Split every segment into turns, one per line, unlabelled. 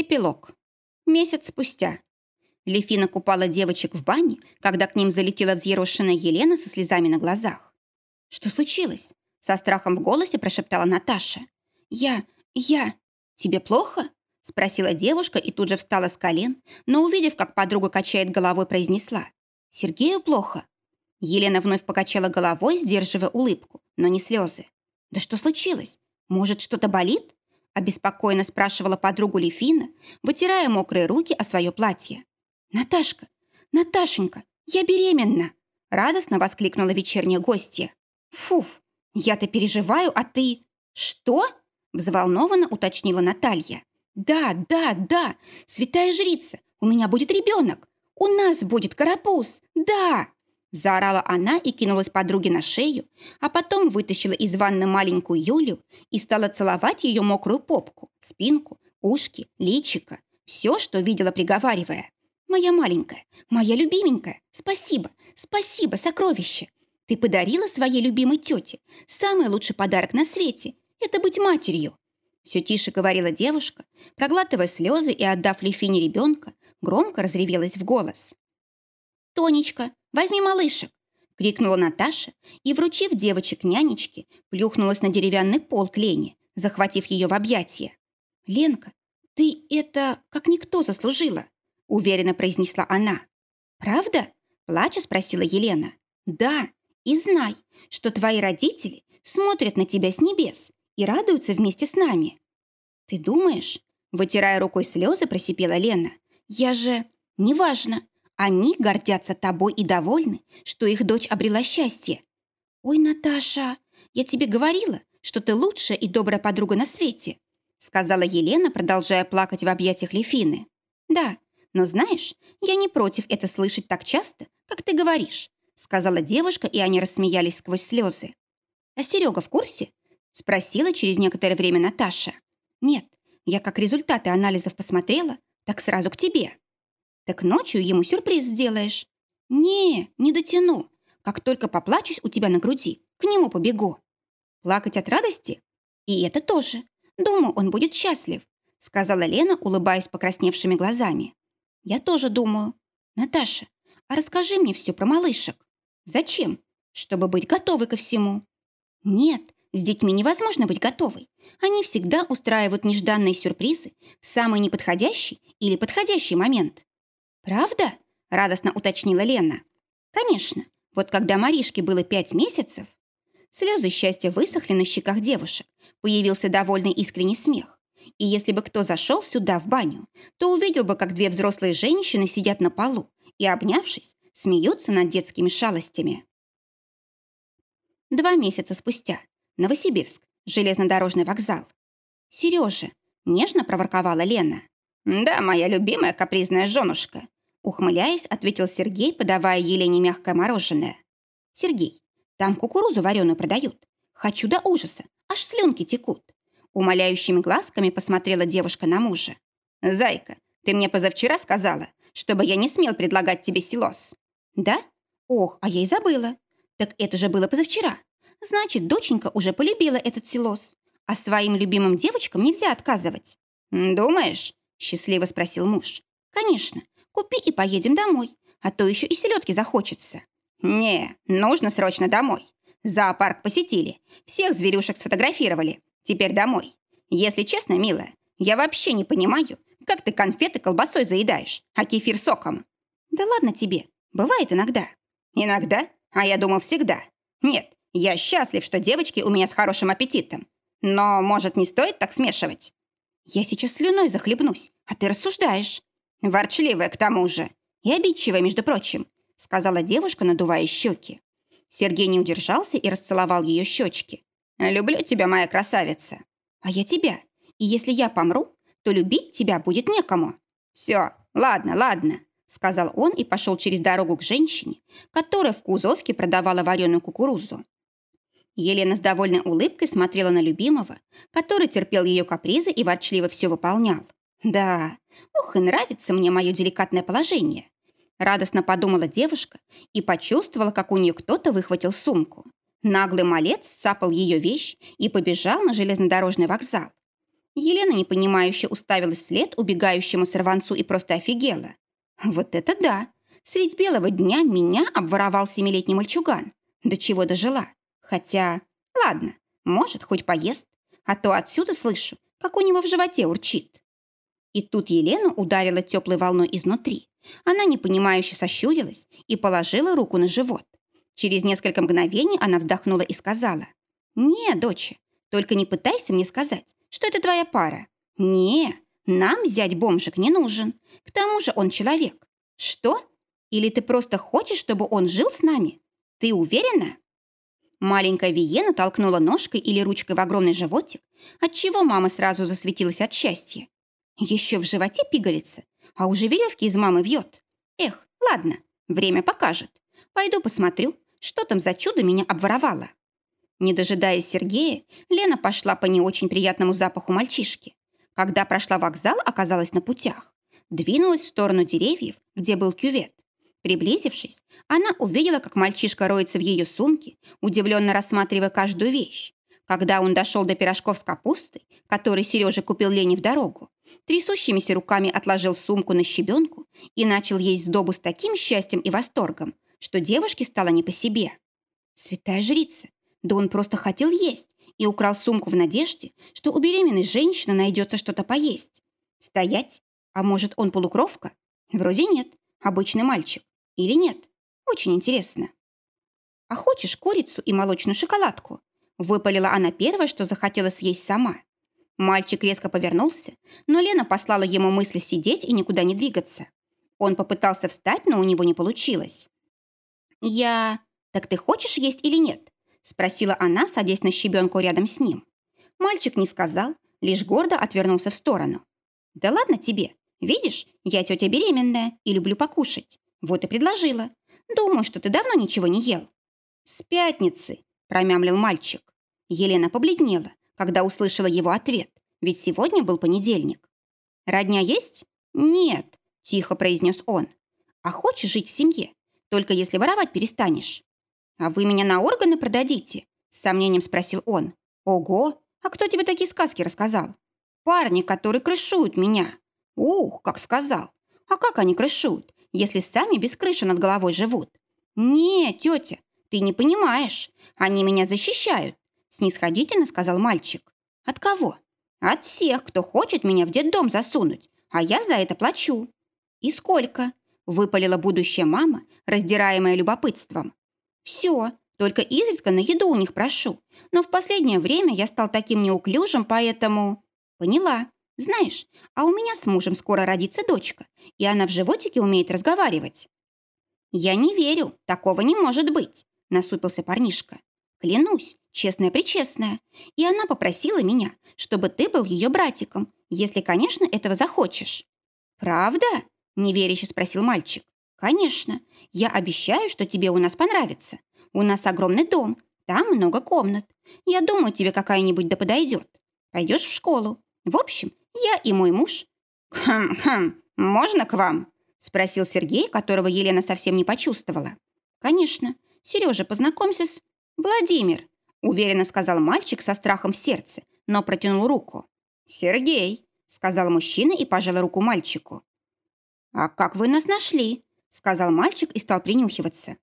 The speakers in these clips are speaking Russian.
Эпилог. Месяц спустя. Лефина купала девочек в бане, когда к ним залетела взъерошенная Елена со слезами на глазах. «Что случилось?» Со страхом в голосе прошептала Наташа. «Я... я... Тебе плохо?» Спросила девушка и тут же встала с колен, но, увидев, как подруга качает головой, произнесла. «Сергею плохо?» Елена вновь покачала головой, сдерживая улыбку, но не слезы. «Да что случилось? Может, что-то болит?» Обеспокоенно спрашивала подругу Лефина, вытирая мокрые руки о свое платье. «Наташка! Наташенька! Я беременна!» радостно воскликнула вечерняя гостья. «Фуф! Я-то переживаю, а ты...» «Что?» взволнованно уточнила Наталья. «Да, да, да! Святая жрица! У меня будет ребенок! У нас будет карапуз! Да!» Заорала она и кинулась подруге на шею, а потом вытащила из ванны маленькую Юлю и стала целовать ее мокрую попку, спинку, ушки, личико, все, что видела, приговаривая. «Моя маленькая, моя любименькая, спасибо, спасибо, сокровище! Ты подарила своей любимой тете самый лучший подарок на свете – это быть матерью!» Все тише говорила девушка, проглатывая слезы и, отдав Лефине ребенка, громко разревелась в голос. «Тонечка, возьми малышек!» — крикнула Наташа и, вручив девочек нянечке, плюхнулась на деревянный пол к Лене, захватив ее в объятия. «Ленка, ты это как никто заслужила!» — уверенно произнесла она. «Правда?» — плача спросила Елена. «Да, и знай, что твои родители смотрят на тебя с небес и радуются вместе с нами». «Ты думаешь?» — вытирая рукой слезы, просипела Лена. «Я же... Неважно, они гордятся тобой и довольны, что их дочь обрела счастье. Ой, Наташа, я тебе говорила, что ты лучшая и добрая подруга на свете, сказала Елена, продолжая плакать в объятиях Лефины. Да, но знаешь, я не против это слышать так часто, как ты говоришь, сказала девушка, и они рассмеялись сквозь слезы. А Серега в курсе? спросила через некоторое время Наташа. Нет, я как результаты анализов посмотрела, так сразу к тебе. Так ночью ему сюрприз сделаешь. Не, не дотяну. Как только поплачусь у тебя на груди, к нему побегу. Плакать от радости? И это тоже. Думаю, он будет счастлив, сказала Лена, улыбаясь покрасневшими глазами. Я тоже думаю. Наташа, а расскажи мне все про малышек. Зачем? Чтобы быть готовой ко всему. Нет, с детьми невозможно быть готовой. Они всегда устраивают нежданные сюрпризы в самый неподходящий или подходящий момент. «Правда?» – радостно уточнила Лена. «Конечно. Вот когда Маришке было пять месяцев...» Слезы счастья высохли на щеках девушек. Появился довольный искренний смех. И если бы кто зашел сюда, в баню, то увидел бы, как две взрослые женщины сидят на полу и, обнявшись, смеются над детскими шалостями. Два месяца спустя. Новосибирск. Железнодорожный вокзал. «Сережа!» – нежно проворковала Лена. «Да, моя любимая капризная женушка», Ухмыляясь, ответил Сергей, подавая Елене мягкое мороженое. «Сергей, там кукурузу вареную продают. Хочу до ужаса, аж слюнки текут». Умоляющими глазками посмотрела девушка на мужа. «Зайка, ты мне позавчера сказала, чтобы я не смел предлагать тебе силос». «Да? Ох, а я и забыла. Так это же было позавчера. Значит, доченька уже полюбила этот силос. А своим любимым девочкам нельзя отказывать». «Думаешь?» – счастливо спросил муж. «Конечно. Купи и поедем домой, а то еще и селедки захочется». «Не, нужно срочно домой. Зоопарк посетили, всех зверюшек сфотографировали. Теперь домой. Если честно, милая, я вообще не понимаю, как ты конфеты колбасой заедаешь, а кефир соком». «Да ладно тебе, бывает иногда». «Иногда? А я думал всегда. Нет, я счастлив, что девочки у меня с хорошим аппетитом. Но, может, не стоит так смешивать?» «Я сейчас слюной захлебнусь, а ты рассуждаешь». «Ворчливая к тому же. И обидчивая, между прочим», сказала девушка, надувая щеки. Сергей не удержался и расцеловал ее щечки. «Люблю тебя, моя красавица». «А я тебя. И если я помру, то любить тебя будет некому». «Все, ладно, ладно», сказал он и пошел через дорогу к женщине, которая в кузовке продавала вареную кукурузу. Елена с довольной улыбкой смотрела на любимого, который терпел ее капризы и ворчливо все выполнял. «Да, ох, и нравится мне мое деликатное положение», радостно подумала девушка и почувствовала, как у нее кто-то выхватил сумку. Наглый малец сцапал ее вещь и побежал на железнодорожный вокзал. Елена непонимающе уставилась вслед убегающему сорванцу и просто офигела. Вот это да! Средь белого дня меня обворовал семилетний мальчуган. До чего дожила. Хотя, ладно, может, хоть поест. А то отсюда слышу, как у него в животе урчит. И тут Елену ударила теплой волной изнутри. Она непонимающе сощурилась и положила руку на живот. Через несколько мгновений она вздохнула и сказала. «Не, доча, только не пытайся мне сказать, что это твоя пара. Не, нам взять бомжик не нужен. К тому же он человек. Что? Или ты просто хочешь, чтобы он жил с нами? Ты уверена?» Маленькая Виена толкнула ножкой или ручкой в огромный животик, отчего мама сразу засветилась от счастья. Еще в животе пигалица, а уже веревки из мамы вьет. Эх, ладно, время покажет. Пойду посмотрю, что там за чудо меня обворовало. Не дожидаясь Сергея, Лена пошла по не очень приятному запаху мальчишки. Когда прошла вокзал, оказалась на путях. Двинулась в сторону деревьев, где был кювет. Приблизившись, она увидела, как мальчишка роется в ее сумке, удивленно рассматривая каждую вещь. Когда он дошел до пирожков с капустой, который Сережа купил Лене в дорогу, трясущимися руками отложил сумку на щебенку и начал есть сдобу с таким счастьем и восторгом, что девушке стало не по себе. Святая жрица, да он просто хотел есть и украл сумку в надежде, что у беременной женщины найдется что-то поесть. Стоять? А может, он полукровка? Вроде нет. Обычный мальчик. Или нет? Очень интересно. А хочешь курицу и молочную шоколадку? Выпалила она первое, что захотела съесть сама. Мальчик резко повернулся, но Лена послала ему мысли сидеть и никуда не двигаться. Он попытался встать, но у него не получилось. «Я... Так ты хочешь есть или нет?» Спросила она, садясь на щебенку рядом с ним. Мальчик не сказал, лишь гордо отвернулся в сторону. «Да ладно тебе. Видишь, я тетя беременная и люблю покушать. Вот и предложила. Думаю, что ты давно ничего не ел». «С пятницы», – промямлил мальчик. Елена побледнела, когда услышала его ответ, ведь сегодня был понедельник. «Родня есть?» «Нет», – тихо произнес он. «А хочешь жить в семье? Только если воровать перестанешь». «А вы меня на органы продадите?» С сомнением спросил он. «Ого! А кто тебе такие сказки рассказал?» «Парни, которые крышуют меня». «Ух, как сказал! А как они крышуют, если сами без крыши над головой живут?» «Не, тетя, ты не понимаешь. Они меня защищают», снисходительно сказал мальчик. «От кого?» «От всех, кто хочет меня в детдом засунуть, а я за это плачу». «И сколько?» выпалила будущая мама, раздираемая любопытством. Все, только изредка на еду у них прошу. Но в последнее время я стал таким неуклюжим, поэтому... Поняла. Знаешь, а у меня с мужем скоро родится дочка, и она в животике умеет разговаривать. Я не верю, такого не может быть, насупился парнишка. Клянусь, честная-причестная. И она попросила меня, чтобы ты был ее братиком, если, конечно, этого захочешь. Правда? Неверяще спросил мальчик. «Конечно. Я обещаю, что тебе у нас понравится. У нас огромный дом, там много комнат. Я думаю, тебе какая-нибудь да подойдет. Пойдешь в школу. В общем, я и мой муж...» «Хм-хм, можно к вам?» спросил Сергей, которого Елена совсем не почувствовала. «Конечно. Сережа, познакомься с...» «Владимир», уверенно сказал мальчик со страхом в сердце, но протянул руку. «Сергей», сказал мужчина и пожал руку мальчику. «А как вы нас нашли?» — сказал мальчик и стал принюхиваться.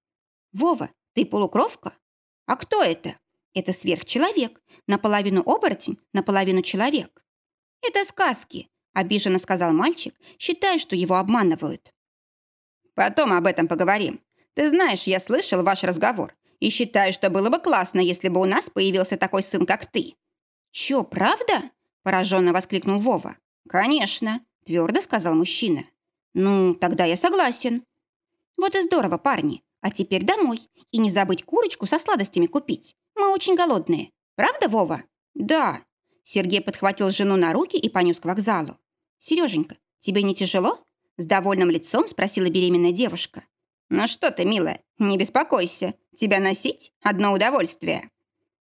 «Вова, ты полукровка? А кто это?» «Это сверхчеловек, наполовину оборотень, наполовину человек». «Это сказки», — обиженно сказал мальчик, считая, что его обманывают. «Потом об этом поговорим. Ты знаешь, я слышал ваш разговор и считаю, что было бы классно, если бы у нас появился такой сын, как ты». «Чё, правда?» – пораженно воскликнул Вова. «Конечно», – твердо сказал мужчина. «Ну, тогда я согласен». «Вот и здорово, парни. А теперь домой. И не забыть курочку со сладостями купить. Мы очень голодные. Правда, Вова?» «Да». Сергей подхватил жену на руки и понес к вокзалу. «Сереженька, тебе не тяжело?» С довольным лицом спросила беременная девушка. «Ну что ты, милая, не беспокойся. Тебя носить – одно удовольствие».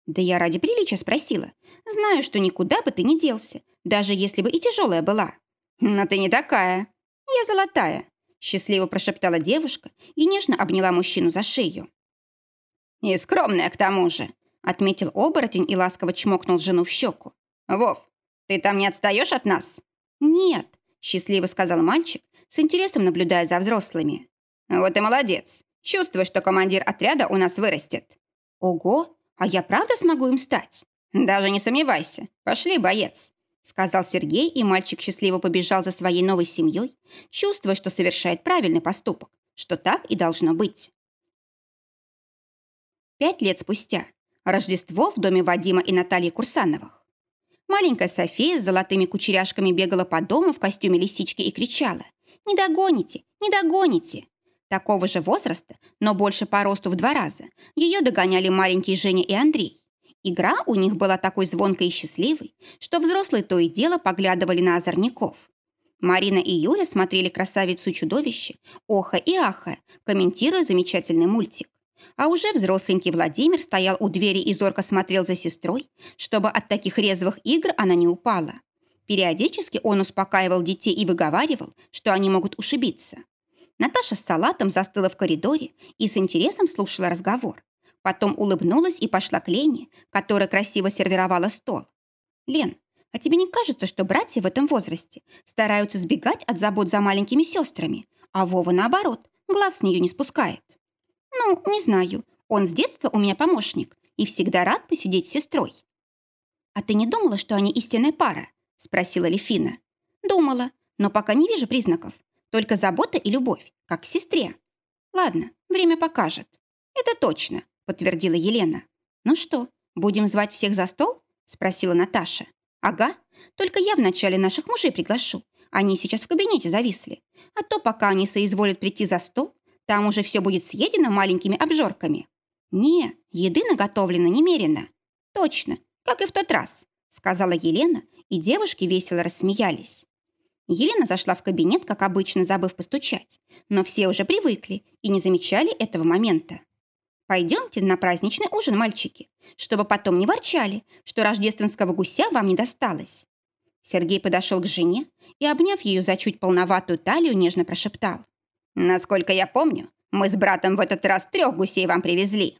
«Да я ради приличия спросила. Знаю, что никуда бы ты не делся, даже если бы и тяжелая была». «Но ты не такая», «Я золотая», – счастливо прошептала девушка и нежно обняла мужчину за шею. «И скромная к тому же», – отметил оборотень и ласково чмокнул жену в щеку. «Вов, Ты там не отстаешь от нас?» «Нет», – счастливо сказал мальчик, с интересом наблюдая за взрослыми. «Вот и молодец. Чувствую, что командир отряда у нас вырастет». «Ого, а я правда смогу им стать?» «Даже не сомневайся. Пошли, боец», – сказал Сергей, и мальчик счастливо побежал за своей новой семьей, чувствуя, что совершает правильный поступок, что так и должно быть. Пять лет спустя. Рождество в доме Вадима и Натальи Курсановых. Маленькая София с золотыми кучеряшками бегала по дому в костюме лисички и кричала «Не догоните! Не догоните!» Такого же возраста, но больше по росту в два раза, ее догоняли маленькие Женя и Андрей. Игра у них была такой звонкой и счастливой, что взрослые то и дело поглядывали на озорников. Марина и Юля смотрели «Красавицу чудовище», оха и аха, комментируя замечательный мультик. А уже взросленький Владимир стоял у двери и зорко смотрел за сестрой, чтобы от таких резвых игр она не упала. Периодически он успокаивал детей и выговаривал, что они могут ушибиться. Наташа с салатом застыла в коридоре и с интересом слушала разговор. Потом улыбнулась и пошла к Лене, которая красиво сервировала стол. «Лен, а тебе не кажется, что братья в этом возрасте стараются сбегать от забот за маленькими сестрами, а Вова, наоборот, глаз с нее не спускает?» «Ну, не знаю. Он с детства у меня помощник и всегда рад посидеть с сестрой». «А ты не думала, что они истинная пара?» – спросила Лефина. «Думала, но пока не вижу признаков. Только забота и любовь, как к сестре». «Ладно, время покажет». «Это точно», – подтвердила Елена. «Ну что, будем звать всех за стол?» – спросила Наташа. «Ага, только я вначале наших мужей приглашу. Они сейчас в кабинете зависли. А то, пока они соизволят прийти за стол, там уже все будет съедено маленькими обжорками. Не, еды наготовлено немерено. Точно, как и в тот раз, сказала Елена, и девушки весело рассмеялись. Елена зашла в кабинет, как обычно, забыв постучать, но все уже привыкли и не замечали этого момента. «Пойдемте на праздничный ужин, мальчики, чтобы потом не ворчали, что рождественского гуся вам не досталось». Сергей подошел к жене и, обняв ее за чуть полноватую талию, нежно прошептал. Насколько я помню, мы с братом в этот раз трех гусей вам привезли.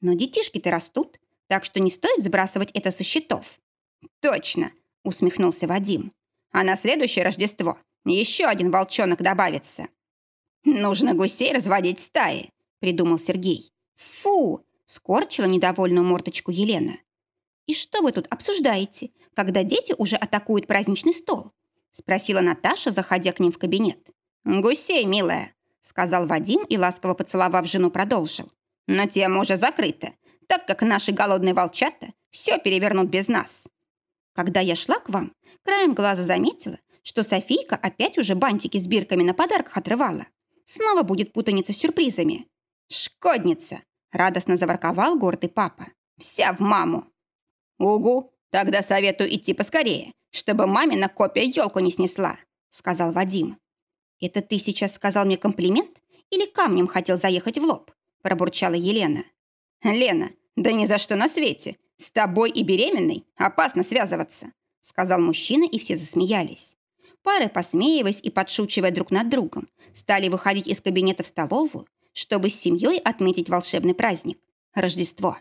Но детишки-то растут, так что не стоит сбрасывать это со счетов. Точно, усмехнулся Вадим. А на следующее Рождество еще один волчонок добавится. Нужно гусей разводить стаи, придумал Сергей. Фу, скорчила недовольную мордочку Елена. «И что вы тут обсуждаете, когда дети уже атакуют праздничный стол?» спросила Наташа, заходя к ним в кабинет. «Гусей, милая», — сказал Вадим и, ласково поцеловав жену, продолжил. «Но тема уже закрыта, так как наши голодные волчата все перевернут без нас». Когда я шла к вам, краем глаза заметила, что Софийка опять уже бантики с бирками на подарках отрывала. Снова будет путаница с сюрпризами. «Шкодница!» — радостно заворковал гордый папа. «Вся в маму!» «Угу, тогда советую идти поскорее, чтобы мамина копия елку не снесла», — сказал Вадим. «Это ты сейчас сказал мне комплимент или камнем хотел заехать в лоб?» пробурчала Елена. «Лена, да ни за что на свете. С тобой и беременной опасно связываться», сказал мужчина, и все засмеялись. Пары, посмеиваясь и подшучивая друг над другом, стали выходить из кабинета в столовую, чтобы с семьей отметить волшебный праздник – Рождество.